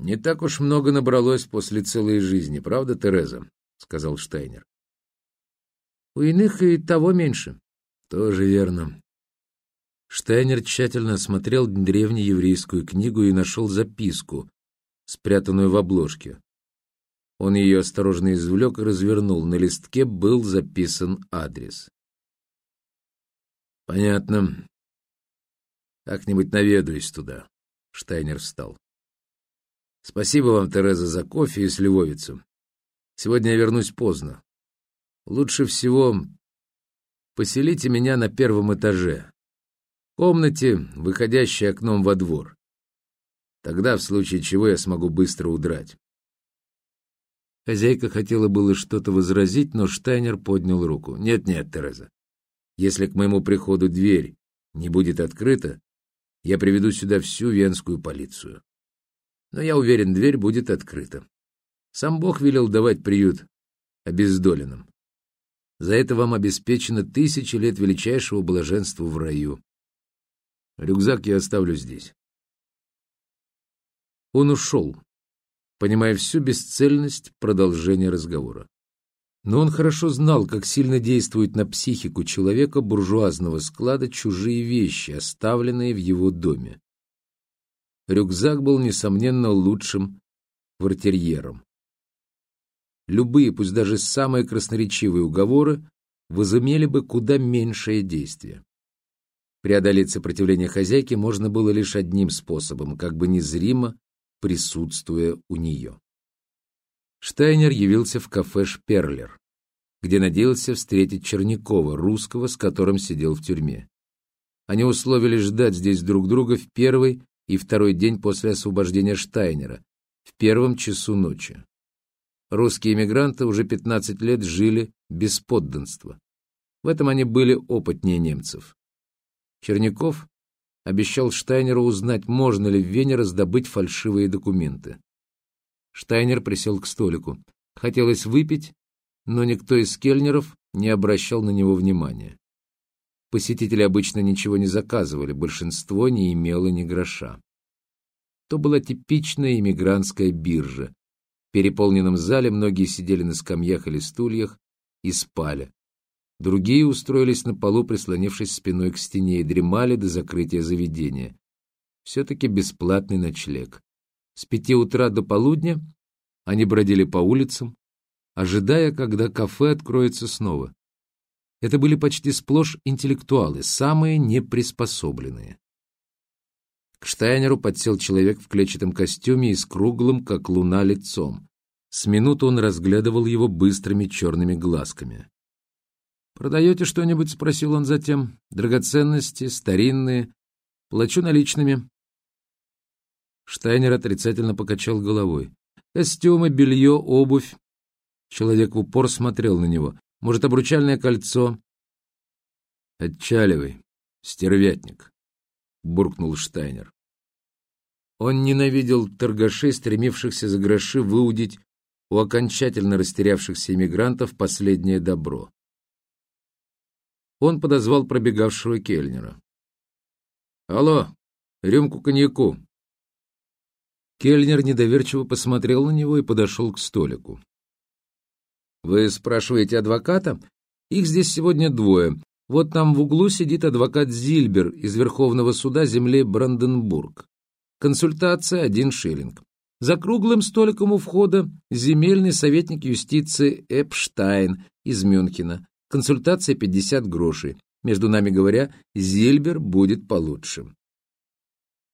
«Не так уж много набралось после целой жизни, правда, Тереза?» — сказал Штайнер. «У иных и того меньше». «Тоже верно». Штайнер тщательно осмотрел древнееврейскую книгу и нашел записку, спрятанную в обложке. Он ее осторожно извлек и развернул. На листке был записан адрес. «Понятно. Как-нибудь наведаюсь туда». Штайнер встал. «Спасибо вам, Тереза, за кофе и сливовицу. Сегодня я вернусь поздно. Лучше всего поселите меня на первом этаже, в комнате, выходящей окном во двор. Тогда, в случае чего, я смогу быстро удрать». Хозяйка хотела было что-то возразить, но Штайнер поднял руку. «Нет-нет, Тереза. Если к моему приходу дверь не будет открыта, я приведу сюда всю венскую полицию. Но я уверен, дверь будет открыта. Сам Бог велел давать приют обездоленным. За это вам обеспечено тысячи лет величайшего блаженства в раю. Рюкзак я оставлю здесь. Он ушел, понимая всю бесцельность продолжения разговора. Но он хорошо знал, как сильно действуют на психику человека буржуазного склада чужие вещи, оставленные в его доме. Рюкзак был, несомненно, лучшим квартирьером. Любые, пусть даже самые красноречивые уговоры, возымели бы куда меньшее действие. Преодолеть сопротивление хозяйки можно было лишь одним способом, как бы незримо присутствуя у нее. Штайнер явился в кафе «Шперлер», где надеялся встретить Чернякова, русского, с которым сидел в тюрьме. Они условились ждать здесь друг друга в первый и второй день после освобождения Штайнера, в первом часу ночи. Русские эмигранты уже 15 лет жили без подданства. В этом они были опытнее немцев. Черняков обещал Штайнеру узнать, можно ли в Вене раздобыть фальшивые документы. Штайнер присел к столику. Хотелось выпить, но никто из кельнеров не обращал на него внимания. Посетители обычно ничего не заказывали, большинство не имело ни гроша. То была типичная иммигрантская биржа. В переполненном зале многие сидели на скамьях или стульях и спали. Другие устроились на полу, прислонившись спиной к стене, и дремали до закрытия заведения. Все-таки бесплатный ночлег. С пяти утра до полудня они бродили по улицам, ожидая, когда кафе откроется снова. Это были почти сплошь интеллектуалы, самые неприспособленные. К Штайнеру подсел человек в клетчатом костюме и с круглым, как луна, лицом. С минуту он разглядывал его быстрыми черными глазками. «Продаете что-нибудь?» — спросил он затем. «Драгоценности, старинные. Плачу наличными». Штайнер отрицательно покачал головой. «Костюмы, белье, обувь». Человек в упор смотрел на него. «Может, обручальное кольцо?» «Отчаливай, стервятник», — буркнул Штайнер. Он ненавидел торгашей, стремившихся за гроши выудить у окончательно растерявшихся иммигрантов последнее добро. Он подозвал пробегавшего кельнера. «Алло, рюмку коньяку», Кельнер недоверчиво посмотрел на него и подошел к столику. «Вы спрашиваете адвоката? Их здесь сегодня двое. Вот там в углу сидит адвокат Зильбер из Верховного суда земли Бранденбург. Консультация — один шиллинг. За круглым столиком у входа земельный советник юстиции Эпштайн из Мюнхена. Консультация 50 грошей. Между нами говоря, Зильбер будет получше.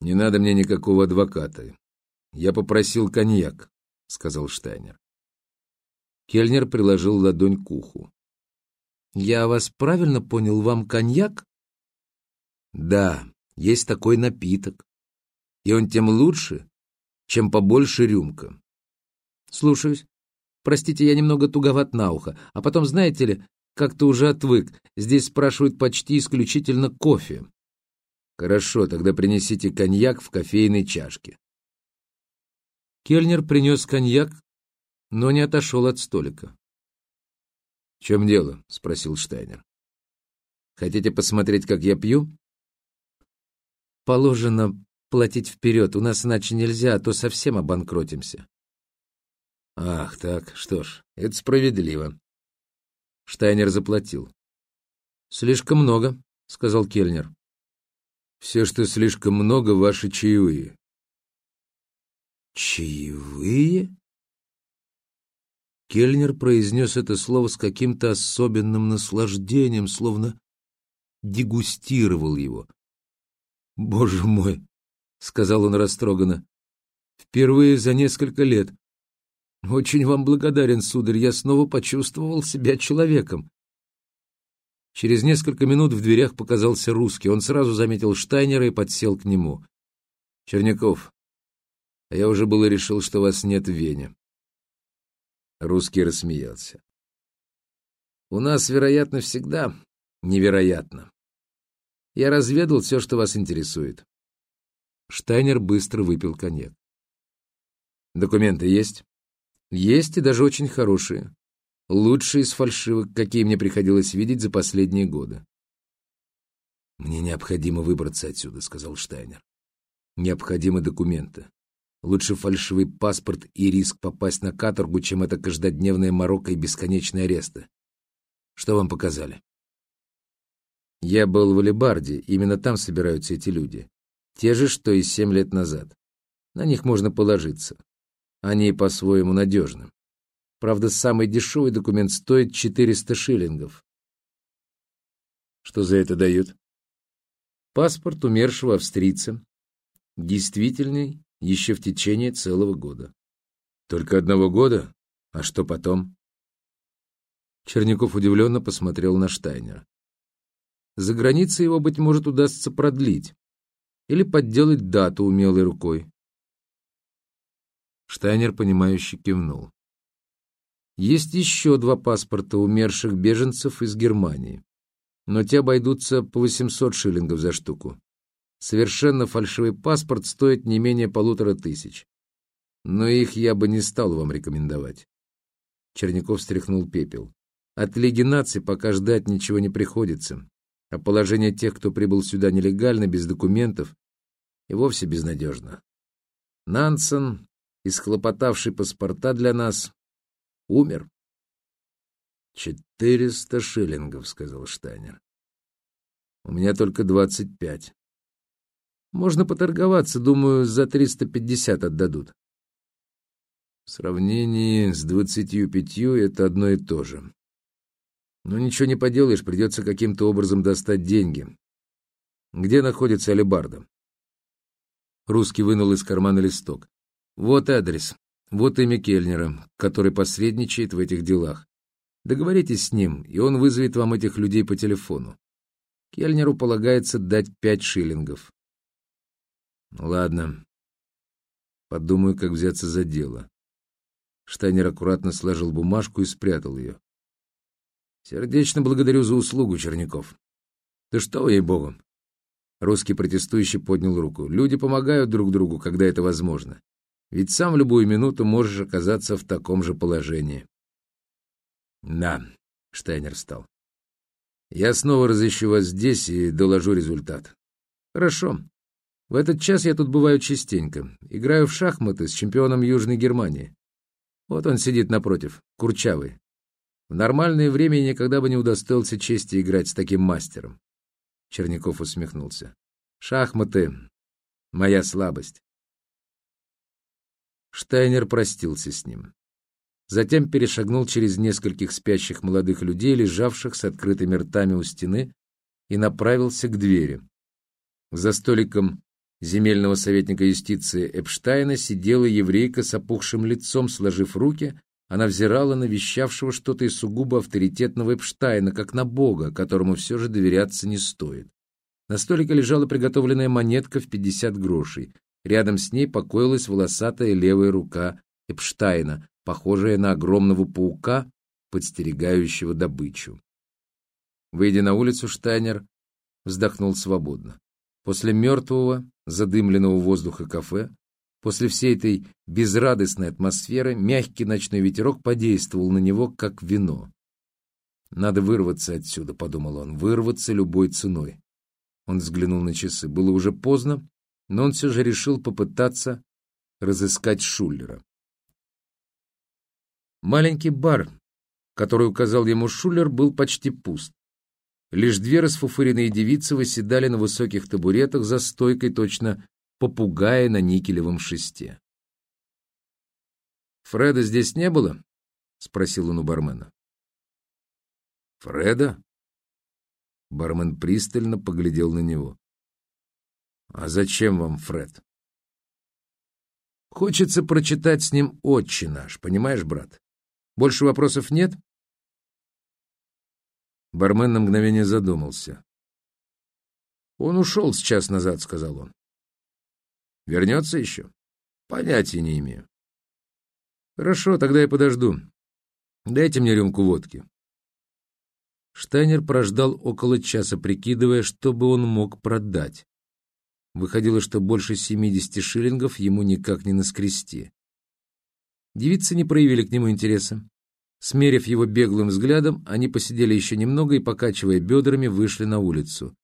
Не надо мне никакого адвоката. Я попросил коньяк, сказал Штайнер. Кельнер приложил ладонь к уху. Я вас правильно понял, вам коньяк? Да, есть такой напиток. И он тем лучше, чем побольше рюмка. Слушаюсь. Простите, я немного туговат на ухо. А потом, знаете ли, как-то уже отвык. Здесь спрашивают почти исключительно кофе. Хорошо, тогда принесите коньяк в кофейной чашке. Кельнер принес коньяк, но не отошел от столика. — В чем дело? — спросил Штайнер. — Хотите посмотреть, как я пью? — Положено платить вперед, у нас иначе нельзя, а то совсем обанкротимся. Ах, так, что ж, это справедливо. Штайнер заплатил. Слишком много, сказал Кельнер. Все, что слишком много, ваши чаевые. Чаевые? Кельнер произнес это слово с каким-то особенным наслаждением, словно дегустировал его. «Боже мой!» — сказал он растроганно. «Впервые за несколько лет. Очень вам благодарен, сударь, я снова почувствовал себя человеком». Через несколько минут в дверях показался русский. Он сразу заметил Штайнера и подсел к нему. «Черняков, а я уже было решил, что вас нет в Вене. Русский рассмеялся. «У нас, вероятно, всегда невероятно. Я разведал все, что вас интересует». Штайнер быстро выпил коньяк. «Документы есть?» «Есть и даже очень хорошие. Лучшие из фальшивок, какие мне приходилось видеть за последние годы». «Мне необходимо выбраться отсюда», — сказал Штайнер. «Необходимы документы. Лучше фальшивый паспорт и риск попасть на каторгу, чем это каждодневная морока и бесконечные аресты. Что вам показали? Я был в Алибарде, именно там собираются эти люди. Те же, что и семь лет назад. На них можно положиться. Они по-своему надежны. Правда, самый дешевый документ стоит 400 шиллингов. Что за это дают? Паспорт умершего австрийца. Действительный еще в течение целого года. Только одного года? А что потом? Черняков удивленно посмотрел на Штайнера. За границей его, быть может, удастся продлить или подделать дату умелой рукой. Штайнер, понимающе кивнул. Есть еще два паспорта умерших беженцев из Германии, но те обойдутся по 800 шиллингов за штуку. Совершенно фальшивый паспорт стоит не менее полутора тысяч. Но их я бы не стал вам рекомендовать. Черняков стряхнул пепел. От Лиги наций пока ждать ничего не приходится, а положение тех, кто прибыл сюда нелегально, без документов, и вовсе безнадежно. Нансен, исхлопотавший паспорта для нас, умер. «Четыреста шиллингов», — сказал Штайнер. «У меня только двадцать пять». Можно поторговаться, думаю, за 350 отдадут. В сравнении с двадцатью пятью это одно и то же. Но ничего не поделаешь, придется каким-то образом достать деньги. Где находится алебарда? Русский вынул из кармана листок. Вот адрес, вот имя Кельнера, который посредничает в этих делах. Договоритесь с ним, и он вызовет вам этих людей по телефону. Кельнеру полагается дать пять шиллингов. Ладно. Подумаю, как взяться за дело. Штайнер аккуратно сложил бумажку и спрятал ее. Сердечно благодарю за услугу, Черняков. Ты что, ей-богу? Русский протестующий поднял руку. Люди помогают друг другу, когда это возможно. Ведь сам в любую минуту можешь оказаться в таком же положении. Да, Штайнер встал. Я снова разыщу вас здесь и доложу результат. Хорошо. В этот час я тут бываю частенько. Играю в шахматы с чемпионом Южной Германии. Вот он сидит напротив, курчавый. В нормальное время я никогда бы не удостоился чести играть с таким мастером. Черняков усмехнулся. Шахматы — моя слабость. Штайнер простился с ним. Затем перешагнул через нескольких спящих молодых людей, лежавших с открытыми ртами у стены, и направился к двери. За столиком земельного советника юстиции Эпштайна сидела еврейка с опухшим лицом, сложив руки, она взирала на вещавшего что-то из сугубо авторитетного Эпштайна, как на бога, которому все же доверяться не стоит. На столике лежала приготовленная монетка в 50 грошей. Рядом с ней покоилась волосатая левая рука Эпштайна, похожая на огромного паука, подстерегающего добычу. Выйдя на улицу, Штайнер вздохнул свободно. После мертвого, задымленного воздуха кафе, после всей этой безрадостной атмосферы, мягкий ночной ветерок подействовал на него, как вино. «Надо вырваться отсюда», — подумал он, — «вырваться любой ценой». Он взглянул на часы. Было уже поздно, но он все же решил попытаться разыскать Шуллера. Маленький бар, который указал ему Шуллер, был почти пуст. Лишь две расфуфыренные девицы восседали на высоких табуретах за стойкой точно попугая на никелевом шесте. «Фреда здесь не было?» — спросил он у бармена. «Фреда?» Бармен пристально поглядел на него. «А зачем вам Фред?» «Хочется прочитать с ним «Отче наш», понимаешь, брат? Больше вопросов нет?» Бармен на мгновение задумался. «Он ушел с час назад», — сказал он. «Вернется еще?» «Понятия не имею». «Хорошо, тогда я подожду. Дайте мне рюмку водки». Штайнер прождал около часа, прикидывая, что бы он мог продать. Выходило, что больше семидесяти шиллингов ему никак не наскрести. Девицы не проявили к нему интереса. Смерив его беглым взглядом, они посидели еще немного и, покачивая бедрами, вышли на улицу.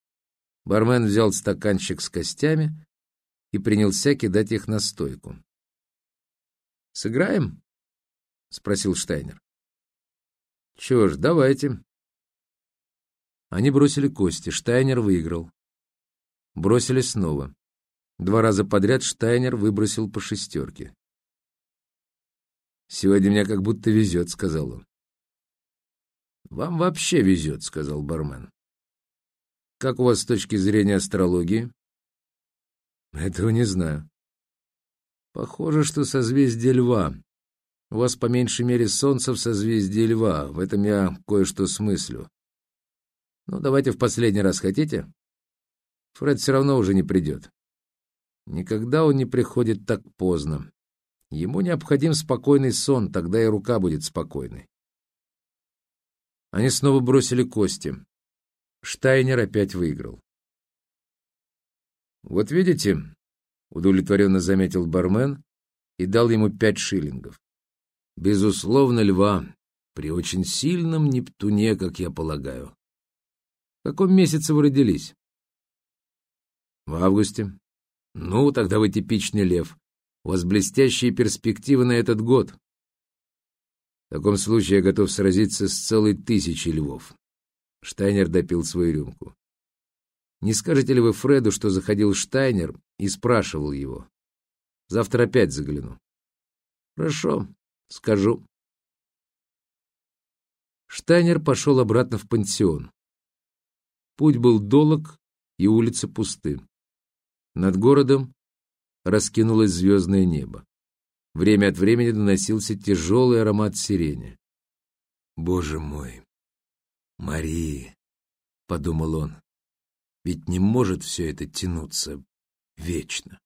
Бармен взял стаканчик с костями и принялся кидать их на стойку. «Сыграем?» — спросил Штайнер. «Чего ж, давайте». Они бросили кости, Штайнер выиграл. Бросили снова. Два раза подряд Штайнер выбросил по шестерке. «Сегодня мне как будто везет», — сказал он. «Вам вообще везет», — сказал бармен. «Как у вас с точки зрения астрологии?» «Этого не знаю». «Похоже, что созвездие Льва. У вас по меньшей мере солнце в созвездии Льва. В этом я кое-что смыслю. Ну, давайте в последний раз хотите? Фред все равно уже не придет. Никогда он не приходит так поздно. Ему необходим спокойный сон, тогда и рука будет спокойной. Они снова бросили кости. Штайнер опять выиграл. «Вот видите», — удовлетворенно заметил бармен и дал ему пять шиллингов. «Безусловно, льва, при очень сильном Нептуне, как я полагаю. В каком месяце вы родились?» «В августе». «Ну, тогда вы типичный лев. У вас блестящие перспективы на этот год. В таком случае я готов сразиться с целой тысячей львов. Штайнер допил свою рюмку. Не скажете ли вы Фреду, что заходил Штайнер и спрашивал его? Завтра опять загляну. Хорошо, скажу. Штайнер пошел обратно в пансион. Путь был долог, и улицы пусты. Над городом раскинулось звездное небо. Время от времени доносился тяжелый аромат сирени. «Боже мой! Марии!» — подумал он. «Ведь не может все это тянуться вечно».